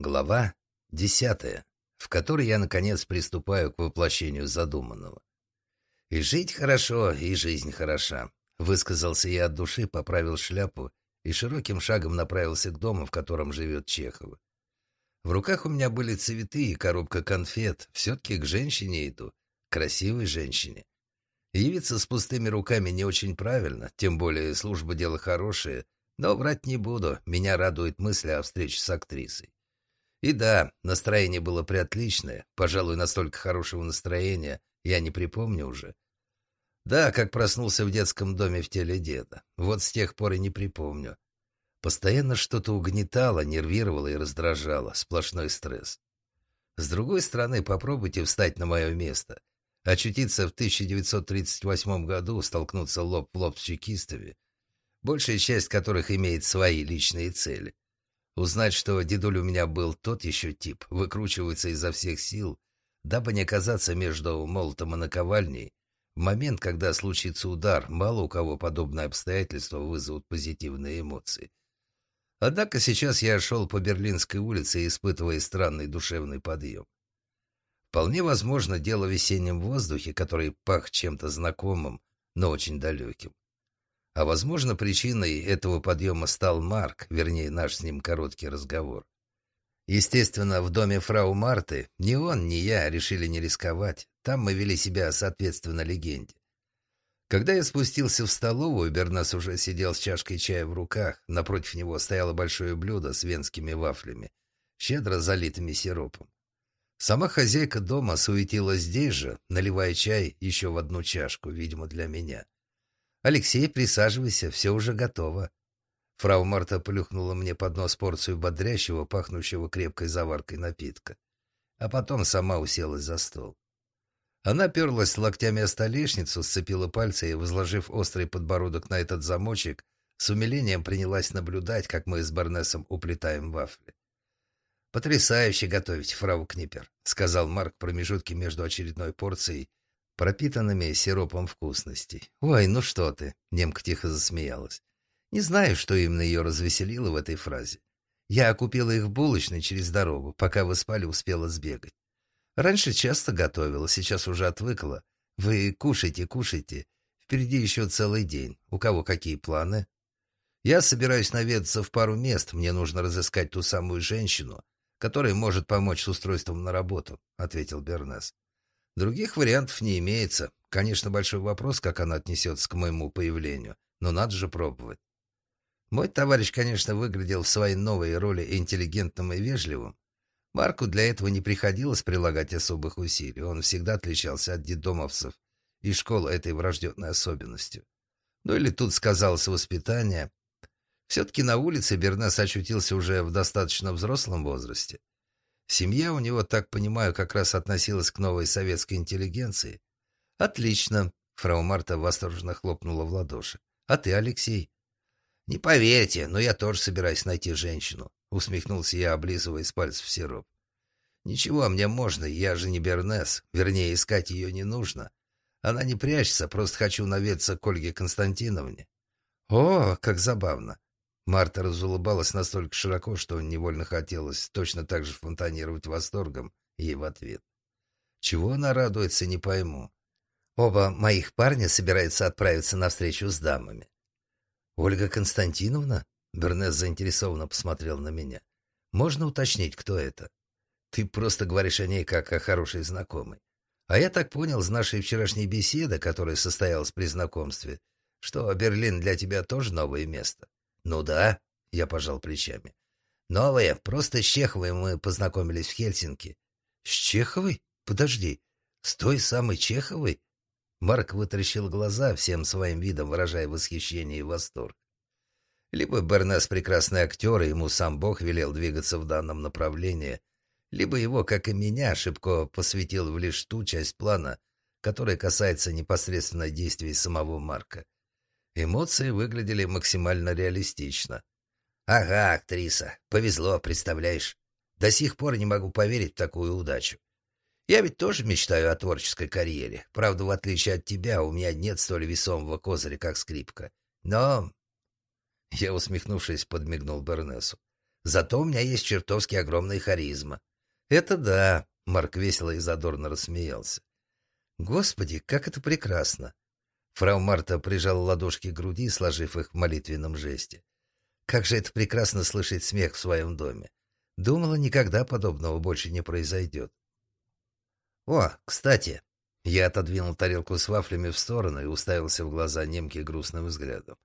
Глава десятая, в которой я, наконец, приступаю к воплощению задуманного. «И жить хорошо, и жизнь хороша», — высказался я от души, поправил шляпу и широким шагом направился к дому, в котором живет Чехова. В руках у меня были цветы и коробка конфет. Все-таки к женщине иду, красивой женщине. Явиться с пустыми руками не очень правильно, тем более служба дело хорошее, но врать не буду, меня радует мысль о встрече с актрисой. И да, настроение было приотличное, пожалуй, настолько хорошего настроения я не припомню уже. Да, как проснулся в детском доме в теле деда. Вот с тех пор и не припомню. Постоянно что-то угнетало, нервировало и раздражало. Сплошной стресс. С другой стороны, попробуйте встать на мое место. Очутиться в 1938 году, столкнуться лоб в лоб с чекистами, большая часть которых имеет свои личные цели. Узнать, что дедуль у меня был тот еще тип, выкручивается изо всех сил, дабы не оказаться между молотом и наковальней. В момент, когда случится удар, мало у кого подобные обстоятельства вызовут позитивные эмоции. Однако сейчас я шел по Берлинской улице, испытывая странный душевный подъем. Вполне возможно, дело в весеннем воздухе, который пах чем-то знакомым, но очень далеким. А возможно, причиной этого подъема стал Марк, вернее, наш с ним короткий разговор. Естественно, в доме фрау Марты ни он, ни я решили не рисковать. Там мы вели себя соответственно легенде. Когда я спустился в столовую, Бернас уже сидел с чашкой чая в руках. Напротив него стояло большое блюдо с венскими вафлями, щедро залитыми сиропом. Сама хозяйка дома суетилась здесь же, наливая чай еще в одну чашку, видимо, для меня. «Алексей, присаживайся, все уже готово». Фрау Марта плюхнула мне под нос порцию бодрящего, пахнущего крепкой заваркой напитка. А потом сама уселась за стол. Она перлась локтями о столешницу, сцепила пальцы и, возложив острый подбородок на этот замочек, с умилением принялась наблюдать, как мы с Барнесом уплетаем вафли. «Потрясающе готовить, фрау Книпер», — сказал Марк в промежутке между очередной порцией пропитанными сиропом вкусностей. «Ой, ну что ты!» — немка тихо засмеялась. Не знаю, что именно ее развеселило в этой фразе. Я купила их в булочной через дорогу, пока вы спали, успела сбегать. Раньше часто готовила, сейчас уже отвыкла. Вы кушайте, кушайте. Впереди еще целый день. У кого какие планы? Я собираюсь наведаться в пару мест. Мне нужно разыскать ту самую женщину, которая может помочь с устройством на работу, — ответил Бернес. Других вариантов не имеется. Конечно, большой вопрос, как она отнесется к моему появлению, но надо же пробовать. Мой товарищ, конечно, выглядел в своей новой роли интеллигентным и вежливым. Марку для этого не приходилось прилагать особых усилий. Он всегда отличался от дедомовцев и школы этой врожденной особенностью. Ну или тут сказалось воспитание. Все-таки на улице Бернес очутился уже в достаточно взрослом возрасте. Семья у него, так понимаю, как раз относилась к новой советской интеллигенции. Отлично. Фрау Марта восторженно хлопнула в ладоши. А ты, Алексей? Не поверите, но я тоже собираюсь найти женщину. Усмехнулся я, облизывая с пальцев сироп. Ничего, мне можно, я же не Бернес. Вернее, искать ее не нужно. Она не прячется, просто хочу наведаться к Ольге Константиновне. О, как забавно. Марта разулыбалась настолько широко, что невольно хотелось точно так же фонтанировать восторгом ей в ответ. Чего она радуется, не пойму. Оба моих парня собираются отправиться на встречу с дамами. «Ольга Константиновна?» Бернес заинтересованно посмотрел на меня. «Можно уточнить, кто это? Ты просто говоришь о ней как о хорошей знакомой. А я так понял из нашей вчерашней беседы, которая состоялась при знакомстве, что Берлин для тебя тоже новое место. «Ну да», — я пожал плечами. «Новая. Просто с Чеховой мы познакомились в Хельсинки». «С Чеховой? Подожди. С той самой Чеховой?» Марк вытаращил глаза, всем своим видом выражая восхищение и восторг. Либо Бернес прекрасный актер, и ему сам Бог велел двигаться в данном направлении, либо его, как и меня, Шибко посвятил в лишь ту часть плана, которая касается непосредственно действий самого Марка. Эмоции выглядели максимально реалистично. «Ага, актриса. Повезло, представляешь. До сих пор не могу поверить в такую удачу. Я ведь тоже мечтаю о творческой карьере. Правда, в отличие от тебя, у меня нет столь весомого козыря, как скрипка. Но...» Я, усмехнувшись, подмигнул Бернесу. Зато у меня есть чертовски огромная харизма. Это да, Марк весело и задорно рассмеялся. Господи, как это прекрасно. Фрау Марта прижала ладошки к груди, сложив их в молитвенном жесте. Как же это прекрасно слышать смех в своем доме. Думала, никогда подобного больше не произойдет. О, кстати, я отодвинул тарелку с вафлями в сторону и уставился в глаза немки грустным взглядом.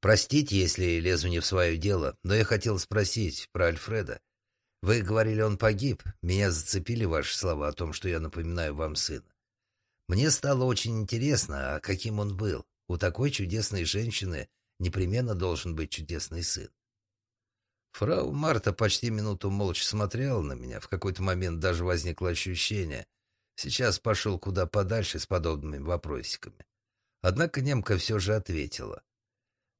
«Простите, если лезу не в свое дело, но я хотел спросить про Альфреда. Вы говорили, он погиб. Меня зацепили ваши слова о том, что я напоминаю вам сына. Мне стало очень интересно, а каким он был. У такой чудесной женщины непременно должен быть чудесный сын. Фрау Марта почти минуту молча смотрела на меня. В какой-то момент даже возникло ощущение. Сейчас пошел куда подальше с подобными вопросиками. Однако немка все же ответила.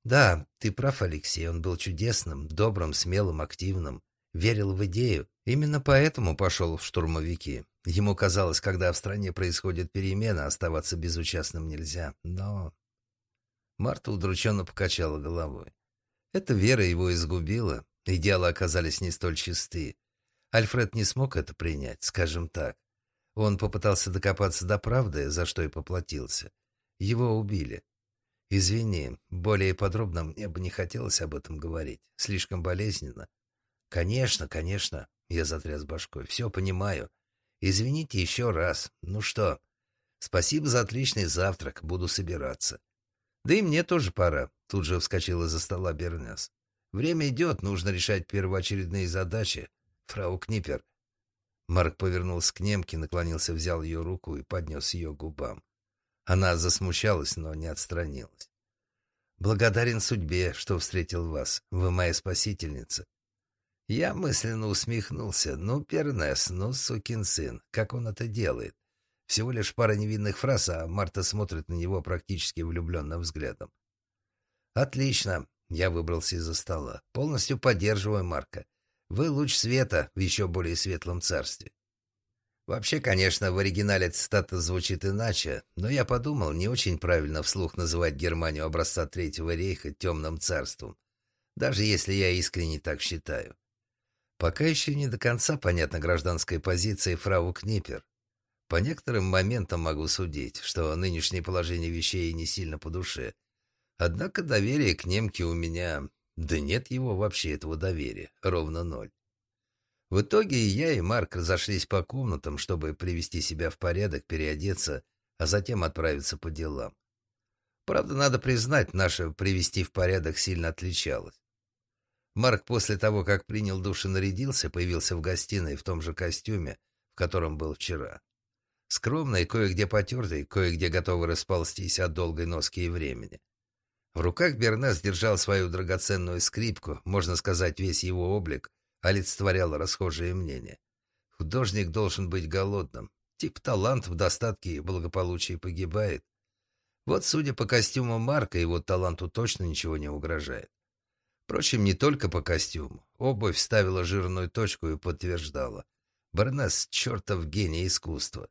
«Да, ты прав, Алексей, он был чудесным, добрым, смелым, активным, верил в идею. Именно поэтому пошел в штурмовики. Ему казалось, когда в стране происходит перемена, оставаться безучастным нельзя. Но...» Марта удрученно покачала головой. Эта вера его изгубила, идеалы оказались не столь чисты. Альфред не смог это принять, скажем так. Он попытался докопаться до правды, за что и поплатился. Его убили. Извини, более подробно мне бы не хотелось об этом говорить. Слишком болезненно. Конечно, конечно, я затряс башкой. Все понимаю. Извините еще раз. Ну что, спасибо за отличный завтрак. Буду собираться. Да и мне тоже пора. Тут же вскочила за стола Бернес. Время идет, нужно решать первоочередные задачи. Фрау Книпер. Марк повернулся к немке, наклонился, взял ее руку и поднес ее к губам. Она засмущалась, но не отстранилась. «Благодарен судьбе, что встретил вас. Вы моя спасительница». Я мысленно усмехнулся. «Ну, Пернес, ну, сукин сын, как он это делает?» Всего лишь пара невинных фраз, а Марта смотрит на него практически влюбленным взглядом. «Отлично!» — я выбрался из-за стола. «Полностью поддерживаю Марка. Вы луч света в еще более светлом царстве. Вообще, конечно, в оригинале цитата звучит иначе, но я подумал, не очень правильно вслух называть Германию образца Третьего рейха темным царством, даже если я искренне так считаю. Пока еще не до конца понятна гражданская позиция фрау Книпер. По некоторым моментам могу судить, что нынешнее положение вещей не сильно по душе. Однако доверие к немке у меня... Да нет его вообще, этого доверия. Ровно ноль. В итоге я, и Марк разошлись по комнатам, чтобы привести себя в порядок, переодеться, а затем отправиться по делам. Правда, надо признать, наше привести в порядок сильно отличалось. Марк после того, как принял душ и нарядился, появился в гостиной в том же костюме, в котором был вчера. Скромный, кое-где потертый, кое-где готовый расползтись от долгой носки и времени. В руках Бернес держал свою драгоценную скрипку, можно сказать, весь его облик — олицетворяло расхожее мнение. Художник должен быть голодным. Тип талант в достатке и благополучии погибает. Вот, судя по костюму Марка, его таланту точно ничего не угрожает. Впрочем, не только по костюму. Обувь ставила жирную точку и подтверждала. Барнес — чертов гений искусства.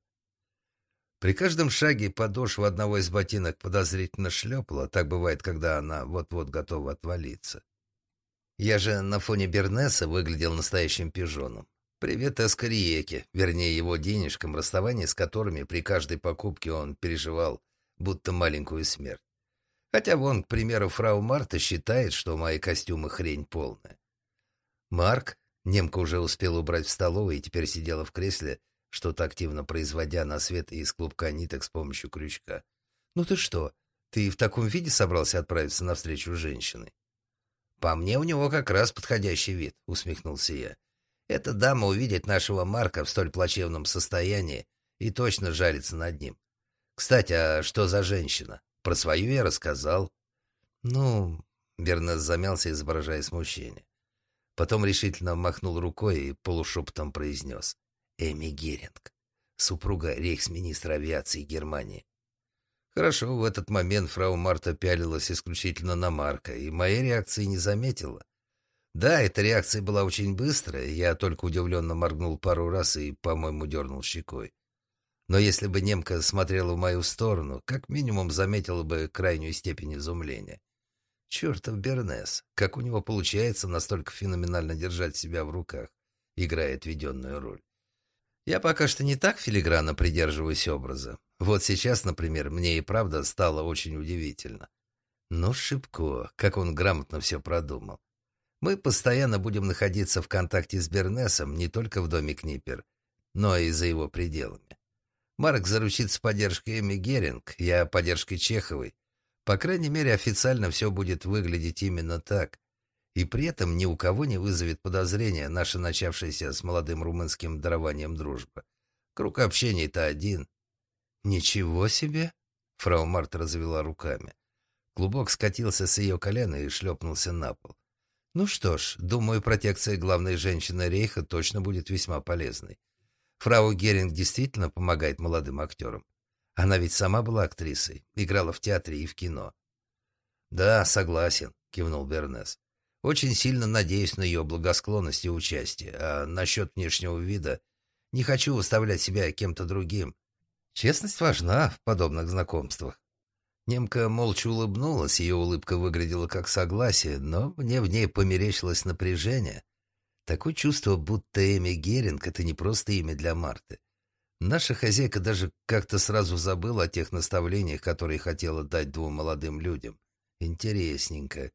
При каждом шаге подошва одного из ботинок подозрительно шлепала, так бывает, когда она вот-вот готова отвалиться. Я же на фоне Бернеса выглядел настоящим пижоном. Привет Эскариеке, вернее его денежкам, расставание с которыми при каждой покупке он переживал, будто маленькую смерть. Хотя вон, к примеру, фрау Марта считает, что мои костюмы хрень полная. Марк, немка уже успела убрать в столовой и теперь сидела в кресле, что-то активно производя на свет из клубка ниток с помощью крючка. «Ну ты что, ты в таком виде собрался отправиться навстречу с женщиной?» «По мне у него как раз подходящий вид», — усмехнулся я. «Эта дама увидит нашего Марка в столь плачевном состоянии и точно жарится над ним. Кстати, а что за женщина? Про свою я рассказал». «Ну...» — Бернес замялся, изображая смущение. Потом решительно махнул рукой и полушепотом произнес. «Эми Геринг, супруга рейхсминистра авиации Германии. Хорошо, в этот момент фрау Марта пялилась исключительно на Марка, и моей реакции не заметила. Да, эта реакция была очень быстрая, я только удивленно моргнул пару раз и, по-моему, дернул щекой. Но если бы немка смотрела в мою сторону, как минимум заметила бы крайнюю степень изумления. Чертов Бернес, как у него получается настолько феноменально держать себя в руках, играя отведенную роль. Я пока что не так филигранно придерживаюсь образа. Вот сейчас, например, мне и правда стало очень удивительно. Но Шибко, как он грамотно все продумал. Мы постоянно будем находиться в контакте с Бернесом не только в доме Книпер, но и за его пределами. Марк заручится поддержкой Эми Геринг, я поддержкой Чеховой. По крайней мере, официально все будет выглядеть именно так. И при этом ни у кого не вызовет подозрения наша начавшаяся с молодым румынским дарованием дружба. Круг общения-то один. «Ничего себе!» — фрау Марта развела руками. Клубок скатился с ее колена и шлепнулся на пол. «Ну что ж, думаю, протекция главной женщины Рейха точно будет весьма полезной. Фрау Геринг действительно помогает молодым актерам. Она ведь сама была актрисой, играла в театре и в кино. «Да, согласен», — кивнул Бернес. «Очень сильно надеюсь на ее благосклонность и участие, а насчет внешнего вида не хочу выставлять себя кем-то другим. Честность важна в подобных знакомствах». Немка молча улыбнулась, ее улыбка выглядела как согласие, но мне в ней померещилось напряжение. Такое чувство, будто Эми Геринг — это не просто имя для Марты. Наша хозяйка даже как-то сразу забыла о тех наставлениях, которые хотела дать двум молодым людям. Интересненько.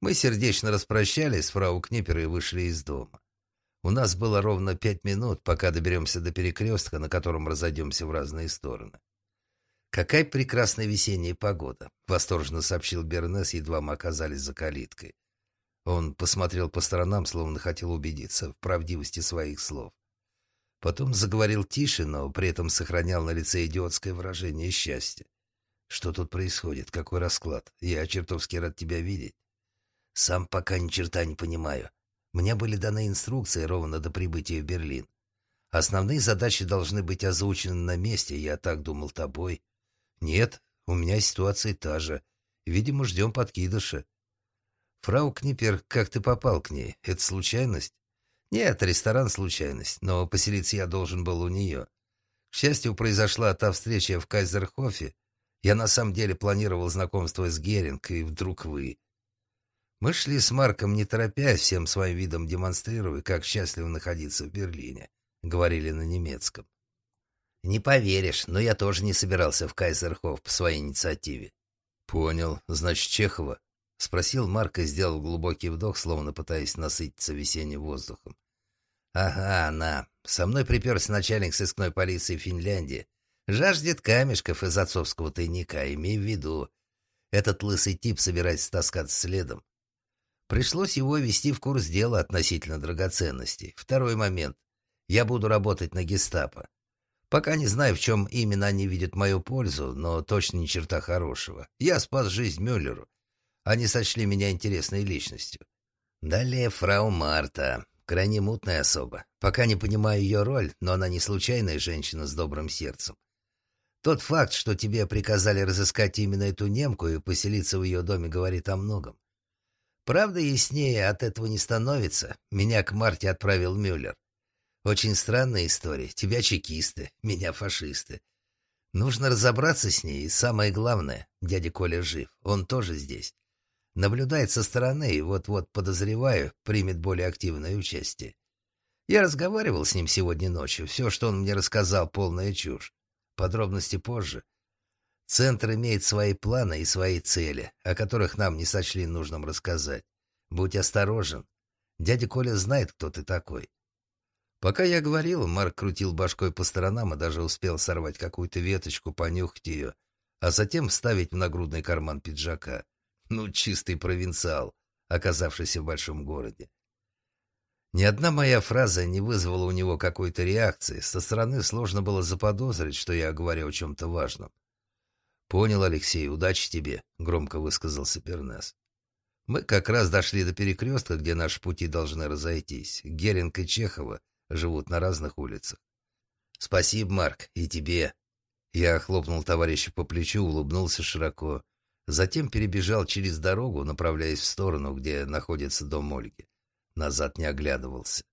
Мы сердечно распрощались с фрау Книпер и вышли из дома. У нас было ровно пять минут, пока доберемся до перекрестка, на котором разойдемся в разные стороны. «Какая прекрасная весенняя погода!» — восторженно сообщил Бернес, едва мы оказались за калиткой. Он посмотрел по сторонам, словно хотел убедиться в правдивости своих слов. Потом заговорил тише, но при этом сохранял на лице идиотское выражение счастья. «Что тут происходит? Какой расклад? Я чертовски рад тебя видеть. Сам пока ни черта не понимаю. Мне были даны инструкции ровно до прибытия в Берлин. Основные задачи должны быть озвучены на месте, я так думал тобой. Нет, у меня ситуация та же. Видимо, ждем подкидыша. Фрау Книпер, как ты попал к ней? Это случайность? Нет, ресторан — случайность, но поселиться я должен был у нее. К счастью, произошла та встреча в Кайзерхофе. Я на самом деле планировал знакомство с Геринг, и вдруг вы... Мы шли с Марком, не торопясь, всем своим видом демонстрируя, как счастливо находиться в Берлине. Говорили на немецком. Не поверишь, но я тоже не собирался в Кайзерхоф по своей инициативе. Понял. Значит, Чехова? Спросил Марк и сделал глубокий вдох, словно пытаясь насытиться весенним воздухом. «Ага, она. Со мной приперся начальник сыскной полиции Финляндии. Жаждет камешков из отцовского тайника, имей в виду. Этот лысый тип собирается таскаться следом. Пришлось его ввести в курс дела относительно драгоценностей. Второй момент. Я буду работать на гестапо. Пока не знаю, в чем именно они видят мою пользу, но точно ни черта хорошего. Я спас жизнь Мюллеру. Они сочли меня интересной личностью. Далее фрау Марта. Крайне мутная особа. Пока не понимаю ее роль, но она не случайная женщина с добрым сердцем. Тот факт, что тебе приказали разыскать именно эту немку и поселиться в ее доме, говорит о многом. Правда, яснее от этого не становится. Меня к Марте отправил Мюллер. Очень странная история. Тебя чекисты, меня фашисты. Нужно разобраться с ней, и самое главное, дядя Коля жив, он тоже здесь. Наблюдает со стороны и вот-вот, подозреваю, примет более активное участие. Я разговаривал с ним сегодня ночью. Все, что он мне рассказал, полная чушь. Подробности позже. Центр имеет свои планы и свои цели, о которых нам не сочли нужным рассказать. Будь осторожен. Дядя Коля знает, кто ты такой. Пока я говорил, Марк крутил башкой по сторонам и даже успел сорвать какую-то веточку, понюхать ее, а затем вставить в нагрудный карман пиджака. Ну, чистый провинциал, оказавшийся в большом городе. Ни одна моя фраза не вызвала у него какой-то реакции. Со стороны сложно было заподозрить, что я говорю о чем-то важном. «Понял, Алексей, удачи тебе», — громко высказался Пернес. «Мы как раз дошли до перекрестка, где наши пути должны разойтись. Геринг и Чехова живут на разных улицах». «Спасибо, Марк, и тебе». Я хлопнул товарища по плечу, улыбнулся широко. Затем перебежал через дорогу, направляясь в сторону, где находится дом Ольги. Назад не оглядывался.